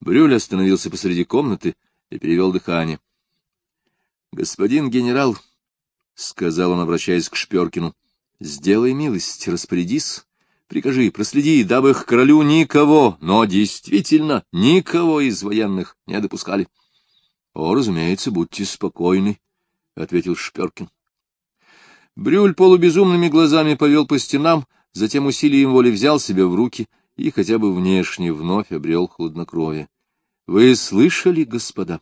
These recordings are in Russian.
Брюль остановился посреди комнаты и перевел дыхание. — Господин генерал, — сказал он, обращаясь к Шперкину, — сделай милость, распорядись, прикажи, проследи, дабы к королю никого, но действительно никого из военных не допускали. — О, разумеется, будьте спокойны, — ответил Шперкин. Брюль полубезумными глазами повел по стенам, затем усилием воли взял себя в руки и хотя бы внешне вновь обрел хладнокровие. — Вы слышали, господа?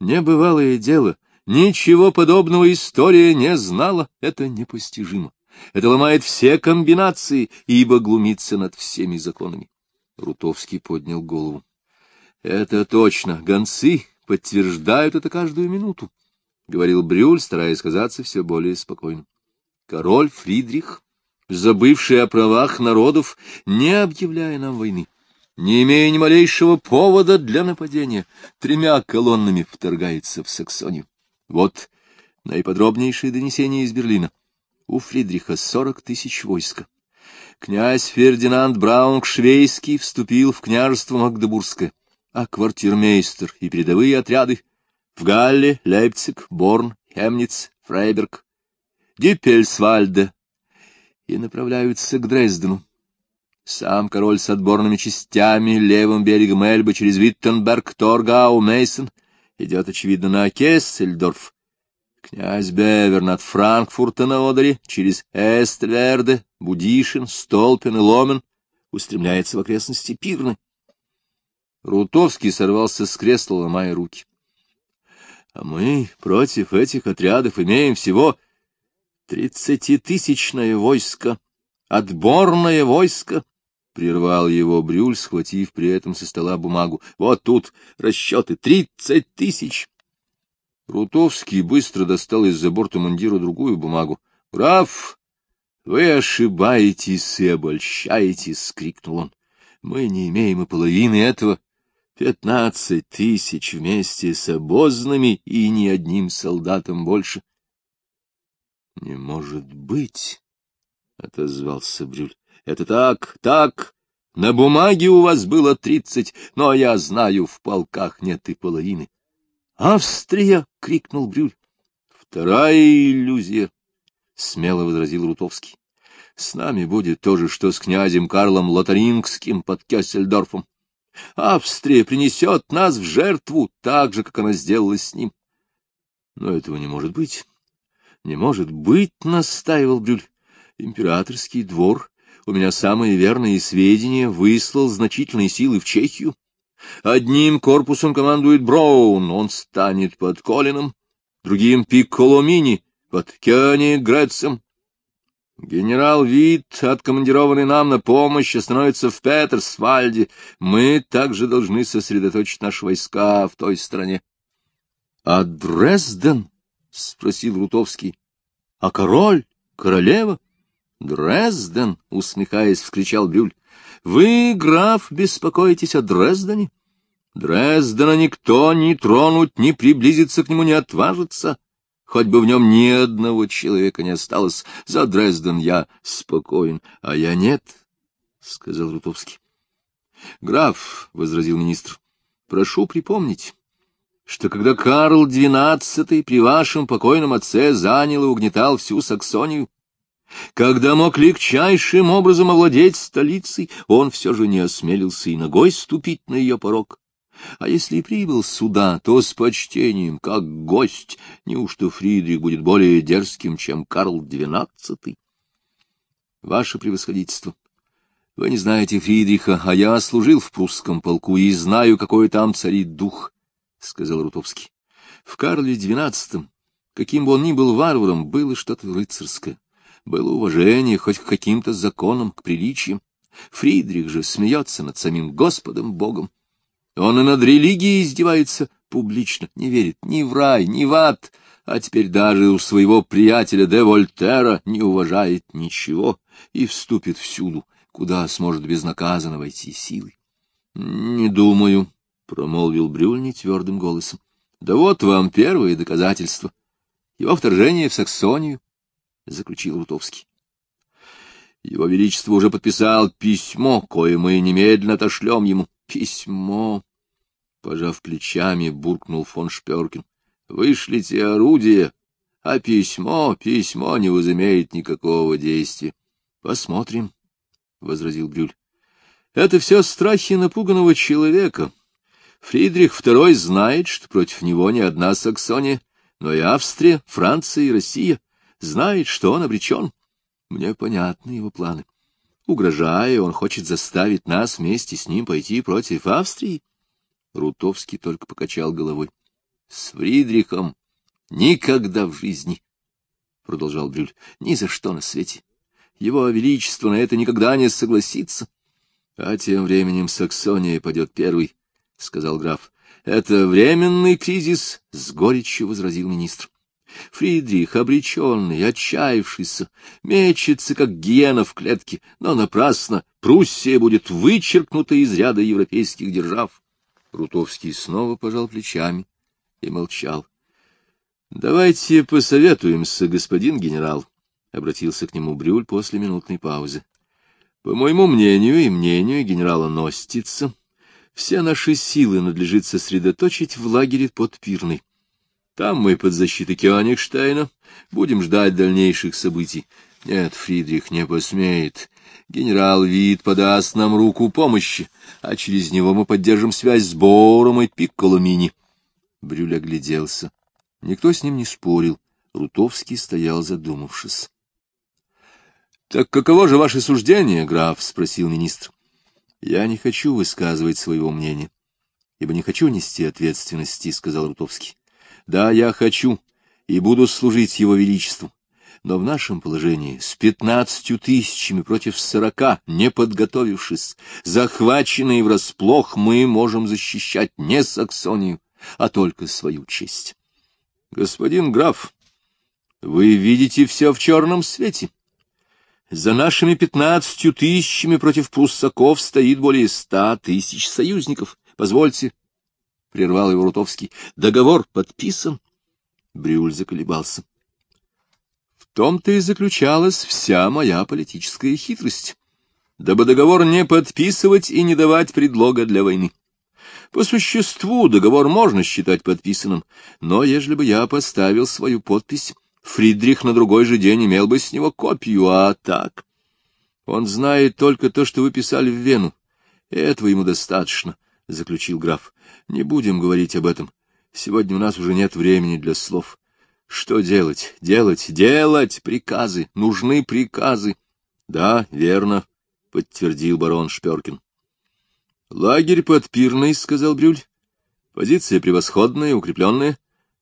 Небывалое дело. Ничего подобного история не знала. Это непостижимо. Это ломает все комбинации, ибо глумится над всеми законами. Рутовский поднял голову. — Это точно. Гонцы подтверждают это каждую минуту. — говорил Брюль, стараясь казаться все более спокойным. Король Фридрих, забывший о правах народов, не объявляя нам войны, не имея ни малейшего повода для нападения, тремя колоннами вторгается в Саксонию. Вот наиподробнейшие донесения из Берлина. У Фридриха сорок тысяч войска. Князь Фердинанд Браунг-Швейский вступил в княжество Магдебургское, а квартирмейстер и передовые отряды в Галле, Лейпциг, Борн, Хемниц, Фрейберг, Дюппельсвальде и направляются к Дрездену. Сам король с отборными частями левым берегом Эльбы через Виттенберг, Торгау, Мейсон идет, очевидно, на Кессельдорф. Князь Беверн от Франкфурта на Одере через Эстверде, Будишин, Столпен и Ломен устремляется в окрестности Пирны. Рутовский сорвался с кресла, ломая руки. А мы против этих отрядов имеем всего тридцатитысячное войско, отборное войско, — прервал его Брюль, схватив при этом со стола бумагу. — Вот тут расчеты — тридцать тысяч. Рутовский быстро достал из-за борта мундира другую бумагу. — Граф, вы ошибаетесь и обольщаетесь! — крикнул он. — Мы не имеем и половины этого. Пятнадцать тысяч вместе с обозными и ни одним солдатом больше. — Не может быть, — отозвался Брюль. — Это так, так. На бумаге у вас было тридцать, но я знаю, в полках нет и половины. — Австрия! — крикнул Брюль. — Вторая иллюзия, — смело возразил Рутовский. — С нами будет то же, что с князем Карлом Лотарингским под Кессельдорфом. Австрия принесет нас в жертву, так же, как она сделала с ним. Но этого не может быть. Не может быть, — настаивал Брюль. Императорский двор, у меня самые верные сведения, выслал значительные силы в Чехию. Одним корпусом командует Браун, он станет под Колином, другим — Пикколомини, под Кёни Грецем, Генерал Вит, откомандированный нам на помощь, остановится в Петерсвальде. Мы также должны сосредоточить наши войска в той стране. — А Дрезден? — спросил Рутовский. — А король? Королева? — Дрезден! — усмехаясь, вскричал Брюль. — Вы, граф, беспокоитесь о Дрездене? Дрездена никто ни тронуть, ни приблизиться к нему не отважится. — Хоть бы в нем ни одного человека не осталось, за Дрезден я спокоен, а я нет, — сказал Рутовский. — Граф, — возразил министр, — прошу припомнить, что когда Карл XII при вашем покойном отце занял и угнетал всю Саксонию, когда мог легчайшим образом овладеть столицей, он все же не осмелился и ногой ступить на ее порог. А если и прибыл сюда, то с почтением, как гость. Неужто Фридрих будет более дерзким, чем Карл XII? Ваше превосходительство, вы не знаете Фридриха, а я служил в прусском полку и знаю, какой там царит дух, — сказал Рутовский. В Карле XII, каким бы он ни был варваром, было что-то рыцарское. Было уважение хоть к каким-то законам, к приличиям. Фридрих же смеется над самим Господом Богом. Он и над религией издевается публично, не верит ни в рай, ни в ад, а теперь даже у своего приятеля де Вольтера не уважает ничего и вступит всюду, куда сможет безнаказанно войти силой. — Не думаю, — промолвил Брюль нетвердым голосом. — Да вот вам первые доказательства. Его вторжение в Саксонию, — заключил Рутовский. Его Величество уже подписал письмо, кое мы немедленно отошлем ему. Письмо, Пожав плечами, буркнул фон Шперкин. — Вышлите орудие, а письмо, письмо не возымеет никакого действия. — Посмотрим, — возразил Брюль. — Это все страхи напуганного человека. Фридрих II знает, что против него не одна Саксония, но и Австрия, Франция и Россия. Знает, что он обречен. Мне понятны его планы. Угрожая, он хочет заставить нас вместе с ним пойти против Австрии. Рутовский только покачал головой. — С Фридрихом никогда в жизни, — продолжал Брюль, — ни за что на свете. Его Величество на это никогда не согласится. — А тем временем Саксония пойдет первый, — сказал граф. — Это временный кризис, — с горечью возразил министр. Фридрих, обреченный, отчаявшийся, мечется, как гиена в клетке, но напрасно Пруссия будет вычеркнута из ряда европейских держав. Рутовский снова пожал плечами и молчал. — Давайте посоветуемся, господин генерал, — обратился к нему Брюль после минутной паузы. — По моему мнению и мнению генерала Ностица, все наши силы надлежит сосредоточить в лагере под Пирной. Там мы под защитой Кёнигштейна будем ждать дальнейших событий. Нет, Фридрих не посмеет. Генерал Вит подаст нам руку помощи, а через него мы поддержим связь с Бором и Пикколомини. Брюль огляделся. Никто с ним не спорил. Рутовский стоял задумавшись. — Так каково же ваше суждение, граф? — спросил министр. — Я не хочу высказывать своего мнения, ибо не хочу нести ответственности, — сказал Рутовский. Да, я хочу и буду служить его величеству. Но в нашем положении с пятнадцатью тысячами против сорока, не подготовившись, захваченные врасплох, мы можем защищать не Саксонию, а только свою честь. Господин граф, вы видите все в черном свете. За нашими пятнадцатью тысячами против пруссаков стоит более ста тысяч союзников. Позвольте — прервал его Рутовский. — Договор подписан. Брюль заколебался. В том-то и заключалась вся моя политическая хитрость, дабы договор не подписывать и не давать предлога для войны. По существу договор можно считать подписанным, но ежели бы я поставил свою подпись, Фридрих на другой же день имел бы с него копию, а так... Он знает только то, что вы писали в Вену. Этого ему достаточно, — заключил граф. Не будем говорить об этом. Сегодня у нас уже нет времени для слов. Что делать? Делать, делать приказы. Нужны приказы. Да, верно, — подтвердил барон Шперкин. Лагерь подпирный, — сказал Брюль. Позиция превосходная, укрепленная.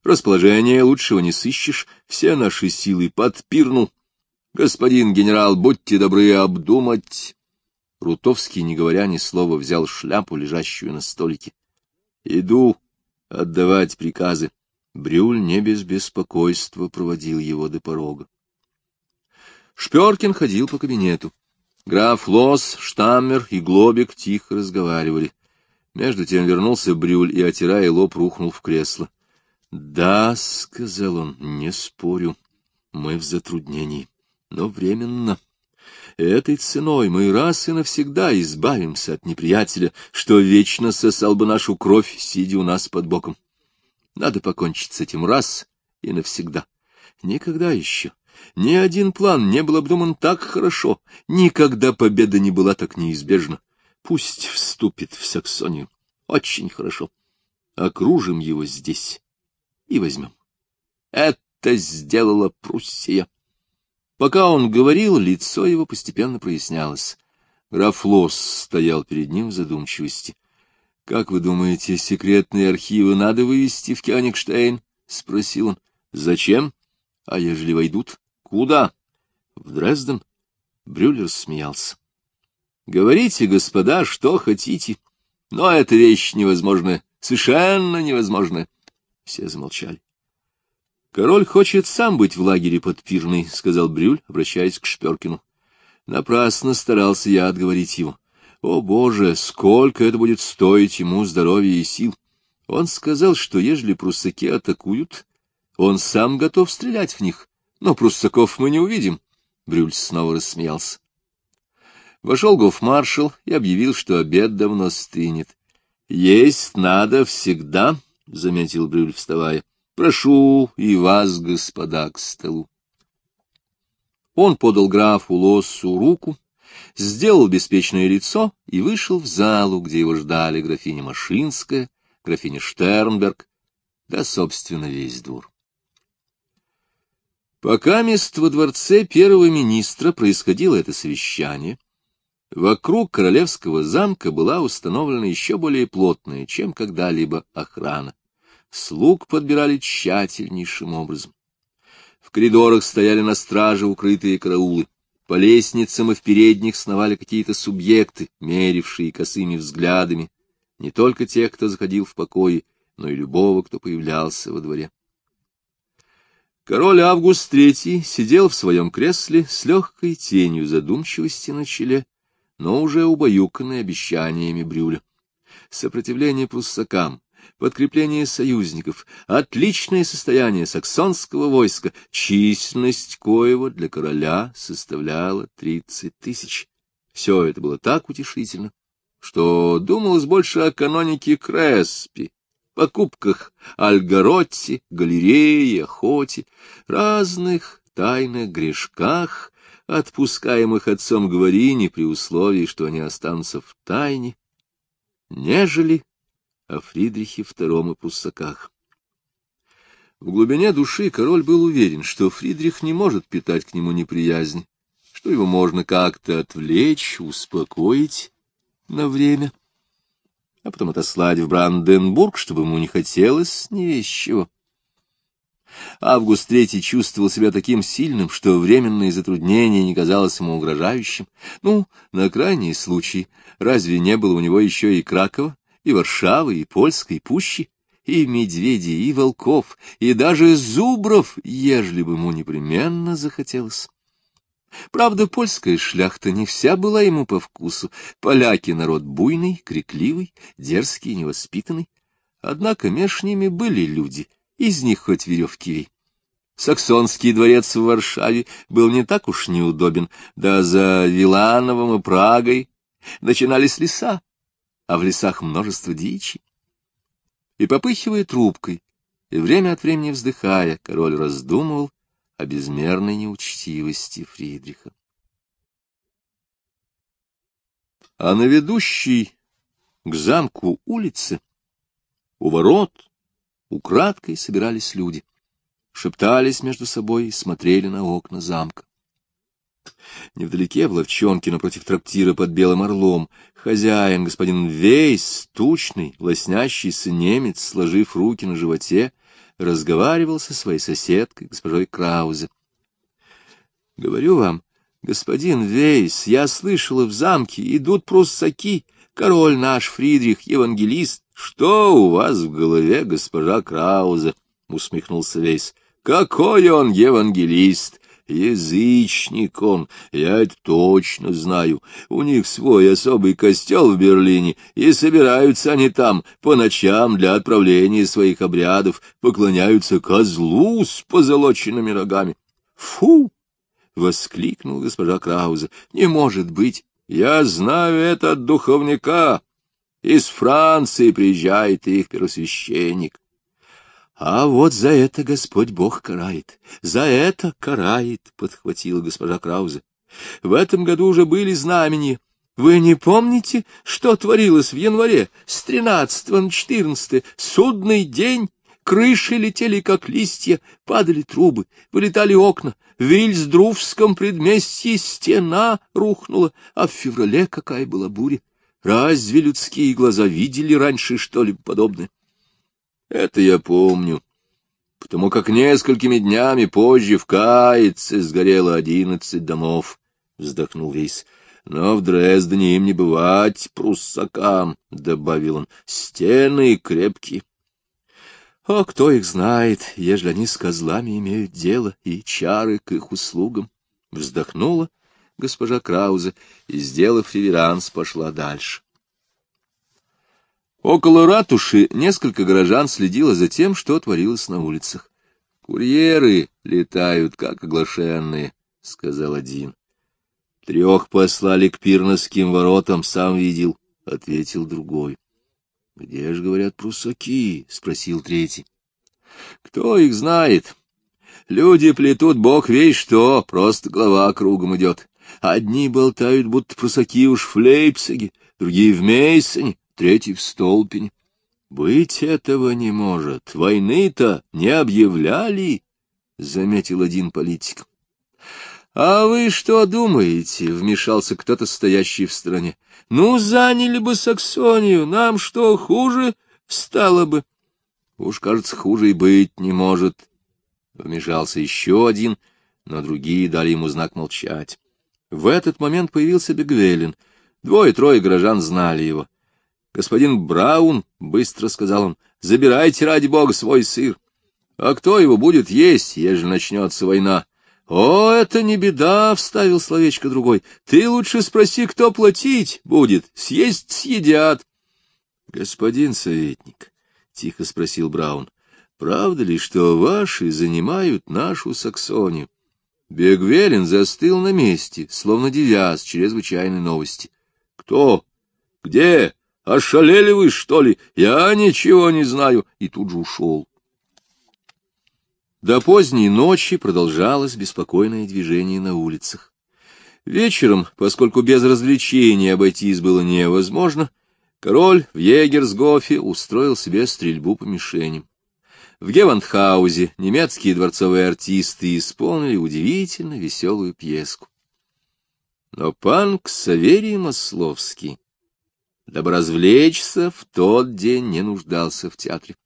Расположение лучшего не сыщешь. Все наши силы подпирну. Господин генерал, будьте добры обдумать. Рутовский, не говоря ни слова, взял шляпу, лежащую на столике. Иду отдавать приказы. Брюль не без беспокойства проводил его до порога. Шперкин ходил по кабинету. Граф Лос, Штаммер и Глобик тихо разговаривали. Между тем вернулся Брюль и, отирая лоб, рухнул в кресло. — Да, — сказал он, — не спорю, мы в затруднении, но временно. Этой ценой мы раз и навсегда избавимся от неприятеля, что вечно сосал бы нашу кровь, сидя у нас под боком. Надо покончить с этим раз и навсегда. Никогда еще ни один план не был обдуман так хорошо, никогда победа не была так неизбежна. Пусть вступит в Саксонию. Очень хорошо. Окружим его здесь и возьмем. Это сделала Пруссия. Пока он говорил, лицо его постепенно прояснялось. Граф Лосс стоял перед ним в задумчивости. — Как вы думаете, секретные архивы надо вывести в Кёнигштейн? — спросил он. — Зачем? — А ежели войдут? — Куда? — В Дрезден. Брюллер смеялся. — Говорите, господа, что хотите, но эта вещь невозможная, совершенно невозможная. Все замолчали. Король хочет сам быть в лагере под Пирной, — сказал Брюль, обращаясь к Шперкину. Напрасно старался я отговорить его. О, Боже, сколько это будет стоить ему здоровья и сил! Он сказал, что ежели пруссаки атакуют, он сам готов стрелять в них, но пруссаков мы не увидим. Брюль снова рассмеялся. Вошел гофмаршал и объявил, что обед давно стынет. — Есть надо всегда, — заметил Брюль, вставая. — Прошу и вас, господа, к столу. Он подал графу Лоссу руку, сделал беспечное лицо и вышел в залу, где его ждали графиня Машинская, графиня Штернберг, да, собственно, весь двор. Пока мест во дворце первого министра происходило это совещание, вокруг королевского замка была установлена еще более плотная, чем когда-либо охрана. Слуг подбирали тщательнейшим образом. В коридорах стояли на страже укрытые караулы. По лестницам и в передних сновали какие-то субъекты, мерившие косыми взглядами не только тех, кто заходил в покои, но и любого, кто появлялся во дворе. Король Август III сидел в своем кресле с легкой тенью задумчивости на челе, но уже убаюканный обещаниями Брюля. Сопротивление пруссакам, подкрепление союзников, отличное состояние саксонского войска, численность коего для короля составляла тридцать тысяч. Все это было так утешительно, что думалось больше о канонике Креспи, покупках Альгаротти, галереи, охоте, разных тайных грешках, отпускаемых отцом Говорини при условии, что они останутся в тайне, нежели о Фридрихе II и Пруссаках. В глубине души король был уверен, что Фридрих не может питать к нему неприязнь, что его можно как-то отвлечь, успокоить на время а потом отослать в Бранденбург, чтобы ему не хотелось ни вещего. Август Третий чувствовал себя таким сильным, что временное затруднение не казалось ему угрожающим. Ну, на крайний случай, разве не было у него еще и Кракова, и Варшавы, и Польской пущи, и медведей, и волков, и даже зубров, ежели бы ему непременно захотелось? Правда, польская шляхта не вся была ему по вкусу. Поляки — народ буйный, крикливый, дерзкий, невоспитанный. Однако меж ними были люди, из них хоть веревки вей. Саксонский дворец в Варшаве был не так уж неудобен, да за Вилановым и Прагой начинались леса, а в лесах множество дичи. И, попыхивая трубкой, и время от времени вздыхая, король раздумывал, о безмерной неучтивости Фридриха. А на ведущей к замку улице, у ворот, украдкой собирались люди, шептались между собой и смотрели на окна замка. Невдалеке, в ловчонке, напротив трактира под Белым Орлом, хозяин, господин Вейс, тучный, лоснящийся немец, сложив руки на животе, разговаривал со своей соседкой, госпожой Краузе. — Говорю вам, господин Вейс, я слышала в замке, идут пруссаки, король наш Фридрих, евангелист. — Что у вас в голове, госпожа Краузе? — усмехнулся Вейс. — Какой он евангелист! Язычник он, я это точно знаю. У них свой особый костел в Берлине, и собираются они там по ночам для отправления своих обрядов, поклоняются козлу с позолоченными рогами. Фу! — воскликнул госпожа Крауза. — Не может быть! Я знаю это от духовника. Из Франции приезжает их первосвященник. А вот за это Господь Бог карает, за это карает, — подхватила госпожа Краузе. В этом году уже были знамения. Вы не помните, что творилось в январе с 13 на 14 судный день? Крыши летели, как листья, падали трубы, вылетали окна. В Вильсдруфском предместье стена рухнула, а в феврале какая была буря. Разве людские глаза видели раньше что-либо подобное? Это я помню, потому как несколькими днями позже в Каице сгорело одиннадцать домов, — вздохнул Вейс. Но в Дрездене им не бывать пруссакам, — добавил он, — стены крепкие. А кто их знает, ежели они с козлами имеют дело и чары к их услугам? Вздохнула госпожа Краузе и, сделав реверанс, пошла дальше. Около ратуши несколько горожан следило за тем, что творилось на улицах. «Курьеры летают, как оглашенные», — сказал один. «Трех послали к пирносским воротам, сам видел», — ответил другой. — Где же, говорят, прусаки? — спросил третий. — Кто их знает? Люди плетут бог весь что, просто голова кругом идет. Одни болтают, будто прусаки уж в Лейпциге, другие в Мейсоне, третий в Столпине. Быть этого не может. Войны-то не объявляли, — заметил один политик. — А вы что думаете? — вмешался кто-то, стоящий в стороне. — Ну, заняли бы Саксонию, нам что, хуже стало бы? — Уж, кажется, хуже и быть не может. Вмешался еще один, но другие дали ему знак молчать. В этот момент появился Бегвелин. Двое-трое горожан знали его. «Господин Браун», — быстро сказал он, — «забирайте ради бога свой сыр. А кто его будет есть, ежели начнется война?» «О, это не беда», — вставил словечко другой. «Ты лучше спроси, кто платить будет. Съесть съедят». «Господин советник», — тихо спросил Браун, — «правда ли, что ваши занимают нашу Саксонию?» Бегвелин застыл на месте, словно девяз чрезвычайной новости. «Кто? Где?» Ошалели вы, что ли? Я ничего не знаю. И тут же ушел. До поздней ночи продолжалось беспокойное движение на улицах. Вечером, поскольку без развлечений обойтись было невозможно, король в Егерсгофе устроил себе стрельбу по мишеням. В Гевандхаузе немецкие дворцовые артисты исполнили удивительно веселую пьеску. Но пан Ксаверий Масловский дабы развлечься, в тот день не нуждался в театре.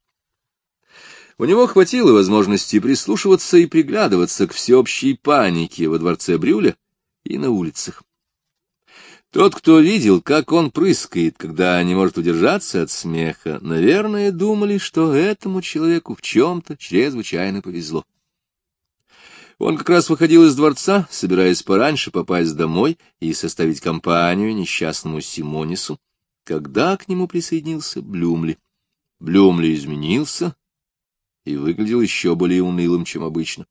У него хватило возможности прислушиваться и приглядываться к всеобщей панике во дворце Брюля и на улицах. Тот, кто видел, как он прыскает, когда не может удержаться от смеха, наверное, думали, что этому человеку в чем-то чрезвычайно повезло. Он как раз выходил из дворца, собираясь пораньше попасть домой и составить компанию несчастному Симонису, когда к нему присоединился Блюмли. Блюмли изменился и выглядел еще более унылым, чем обычно.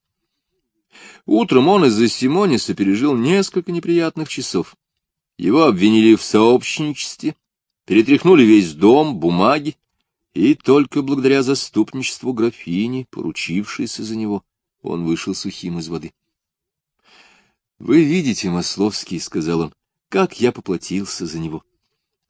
Утром он из-за Симониса пережил несколько неприятных часов. Его обвинили в сообщничестве, перетряхнули весь дом, бумаги, и только благодаря заступничеству графини, поручившейся за него, он вышел сухим из воды. — Вы видите, Масловский, — сказал он, — как я поплатился за него.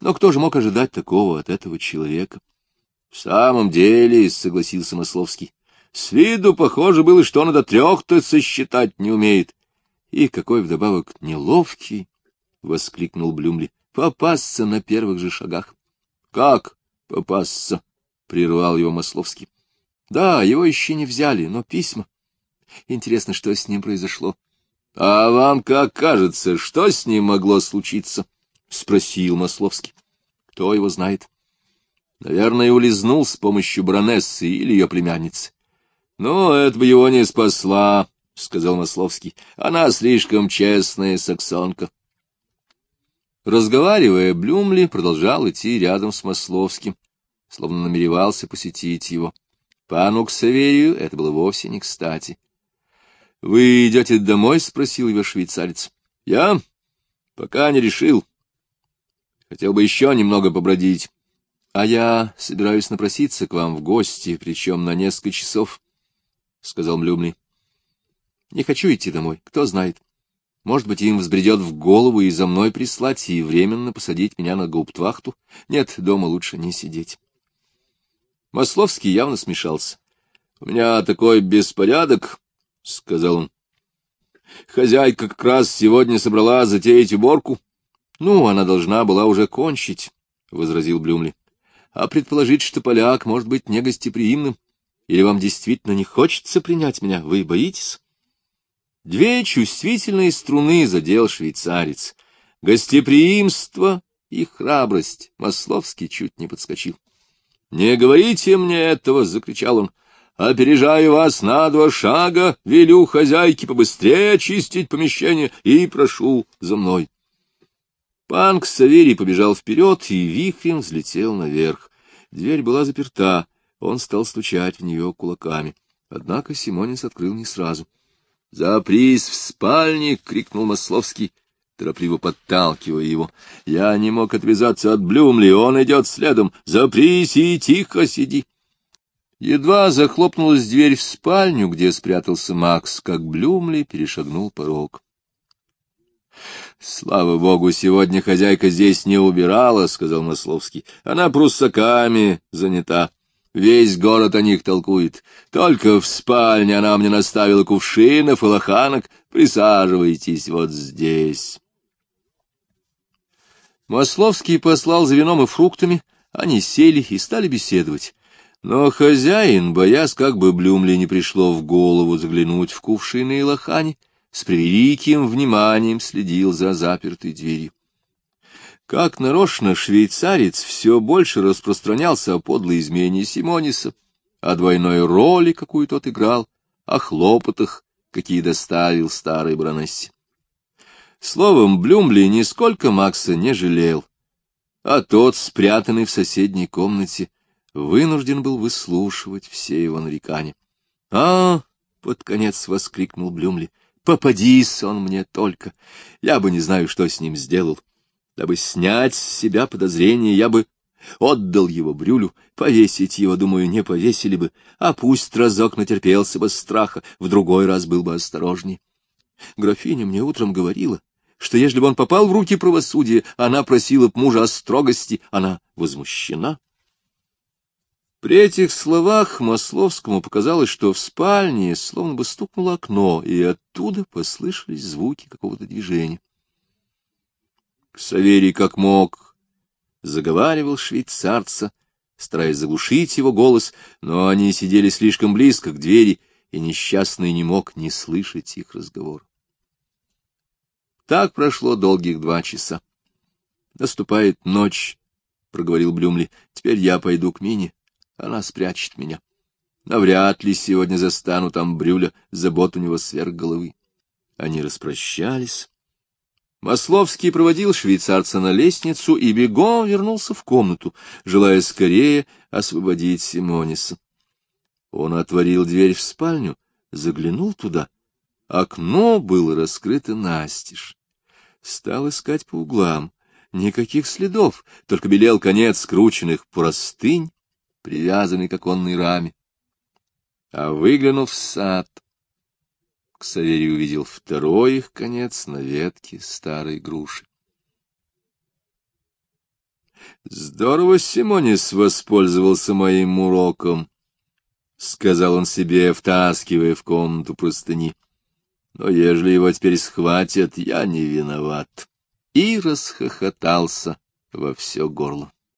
Но кто же мог ожидать такого от этого человека? — В самом деле, — согласился Масловский, — с виду похоже было, что он до трех-то сосчитать не умеет. — И какой вдобавок неловкий! — воскликнул Блюмли. — Попасться на первых же шагах. — Как попасться? — прервал его Масловский. — Да, его еще не взяли, но письма. Интересно, что с ним произошло. — А вам как кажется, что с ним могло случиться? —— спросил Масловский. — Кто его знает? — Наверное, улизнул с помощью баронессы или ее племянницы. — Ну, это бы его не спасла, — сказал Масловский. — Она слишком честная саксонка. Разговаривая, Блюмли продолжал идти рядом с Масловским, словно намеревался посетить его. Пану Ксаверию это было вовсе не кстати. — Вы идете домой? — спросил его швейцарец. — Я? Пока не решил. Хотел бы еще немного побродить. А я собираюсь напроситься к вам в гости, причем на несколько часов, — сказал Млюмли. Не хочу идти домой, кто знает. Может быть, им взбредет в голову и за мной прислать, и временно посадить меня на гауптвахту. Нет, дома лучше не сидеть. Масловский явно смешался. — У меня такой беспорядок, — сказал он. — Хозяйка как раз сегодня собрала затеять уборку. — ну, она должна была уже кончить, — возразил Блюмли. — А предположить, что поляк может быть негостеприимным? Или вам действительно не хочется принять меня? Вы боитесь? Две чувствительные струны задел швейцарец. Гостеприимство и храбрость. Масловский чуть не подскочил. — Не говорите мне этого! — закричал он. — Опережаю вас на два шага, велю хозяйке побыстрее очистить помещение и прошу за мной. Панк Саверий побежал вперед и вихрем взлетел наверх. Дверь была заперта, он стал стучать в нее кулаками. Однако Симонис открыл не сразу. — Запрись в спальне! — крикнул Масловский. — торопливо подталкивая его. Я не мог отвязаться от Блюмли, он идет следом. Запрись и тихо сиди. Едва захлопнулась дверь в спальню, где спрятался Макс, как Блюмли перешагнул порог. Слава богу, сегодня хозяйка здесь не убирала, — сказал Масловский. Она пруссаками занята. Весь город о них толкует. Только в спальне она мне наставила кувшинов и лоханок. Присаживайтесь вот здесь. Масловский послал за вином и фруктами. Они сели и стали беседовать. Но хозяин, боясь, как бы Блюмли не пришло в голову заглянуть в кувшины и лохани, — с превеликим вниманием следил за запертой дверью. Как нарочно швейцарец все больше распространялся о подлой измене Симониса, о двойной роли, какую тот играл, о хлопотах, какие доставил старый баронессе. Словом, Блюмли нисколько Макса не жалел, а тот, спрятанный в соседней комнате, вынужден был выслушивать все его нарекания. — А! — под конец воскликнул Блюмли. Попадись он мне только, я бы не знаю, что с ним сделал. Дабы снять с себя подозрение, я бы отдал его Брюлю, повесить его, думаю, не повесили бы, а пусть разок натерпелся бы страха, в другой раз был бы осторожней. Графиня мне утром говорила, что если бы он попал в руки правосудия, она просила б мужа о строгости, она возмущена. При этих словах Масловскому показалось, что в спальне словно бы стукнуло окно, и оттуда послышались звуки какого-то движения. Саверий как мог заговаривал швейцарца, стараясь заглушить его голос, но они сидели слишком близко к двери, и несчастный не мог не слышать их разговор. Так прошло долгих два часа. Наступает ночь, — проговорил Блюмли. — Теперь я пойду к Мине. Она спрячет меня. Навряд ли сегодня застану там Брюля, забот у него сверх головы. Они распрощались. Масловский проводил швейцарца на лестницу и бегом вернулся в комнату, желая скорее освободить Симониса. Он отворил дверь в спальню, заглянул туда. Окно было раскрыто настежь. Стал искать по углам. Никаких следов, только белел конец скрученных простынь, привязанный к оконной раме. А выглянув в сад, Ксаверий увидел второй их конец на ветке старой груши. Здорово Симонис воспользовался моим уроком, — сказал он себе, втаскивая в комнату простыни. Но ежели его теперь схватят, я не виноват. И расхохотался во все горло.